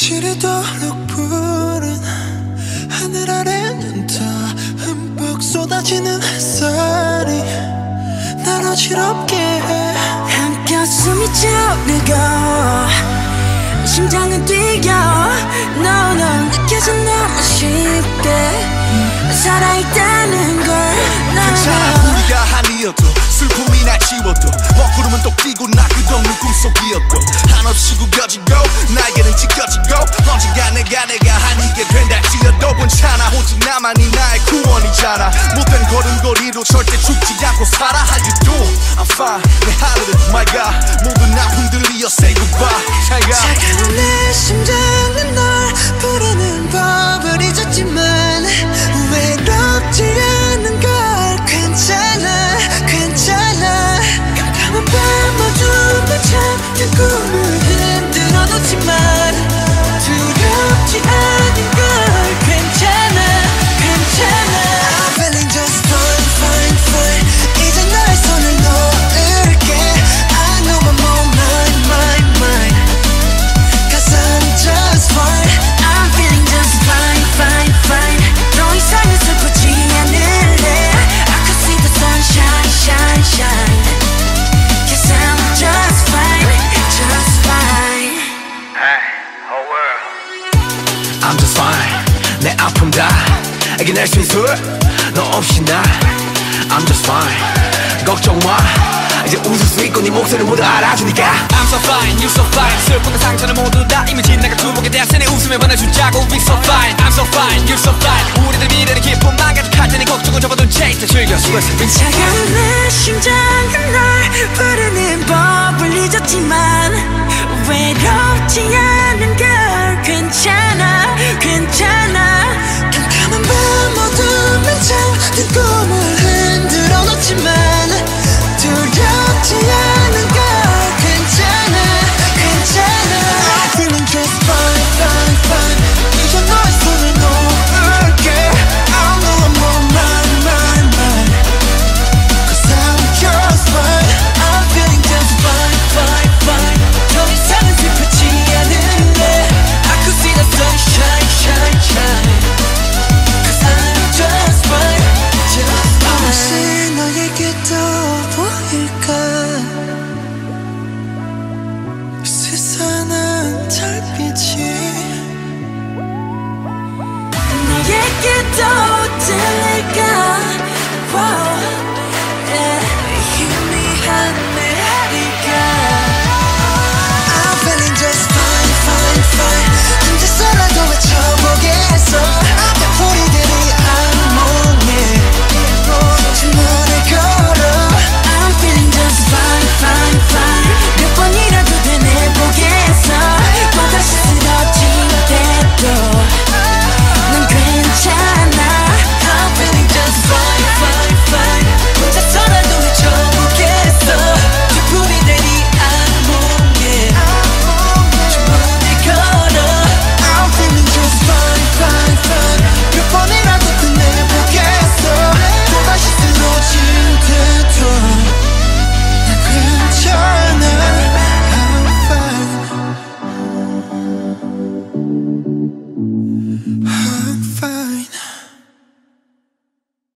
지르도록 푸른 하늘 아래는 더 흠뻑 쏟아지는 햇살이 날 어지럽게 해. 한껏 숨이 차오르고 심장은 뛰어 No no 느껴져 너무 쉽게 살아있다는 걸 괜찮아 나는 우리가 한이어도 슬픔이 날 지워도 먹구름은 또 뛰고 나 끝없는 꿈속이었고 한없이 구겨지고 나에게는 지켜지고 언젠가 내가 내가 한 이게 된다 지어도 괜찮아. 오직 나만이 나의 구원이잖아. 못된 걸음걸이로 절대 죽지 않고 살아 How you doing? I'm fine. 내 하루는 my god. 모든 아픔들이여 say goodbye. 차가운 내 심장 다 이겨낼 수. 있어 너 없이 나. I'm just fine. 걱정 마. 이제 웃을 수 있고 네 목소리 모두 알아주니까. I'm so fine, you so fine. 슬픔과 상처는 모두 다 이미 지나가 두목에 대한 내 웃음에 보내주자고. We so fine, I'm so fine, you so fine. 우리들 미래는 기쁨만 가득할 테니 걱정은 접어둔 채 이제 즐겨. 수고했어 차가운 내 심장은 널 부르는 법을 잊었지만 않아 don't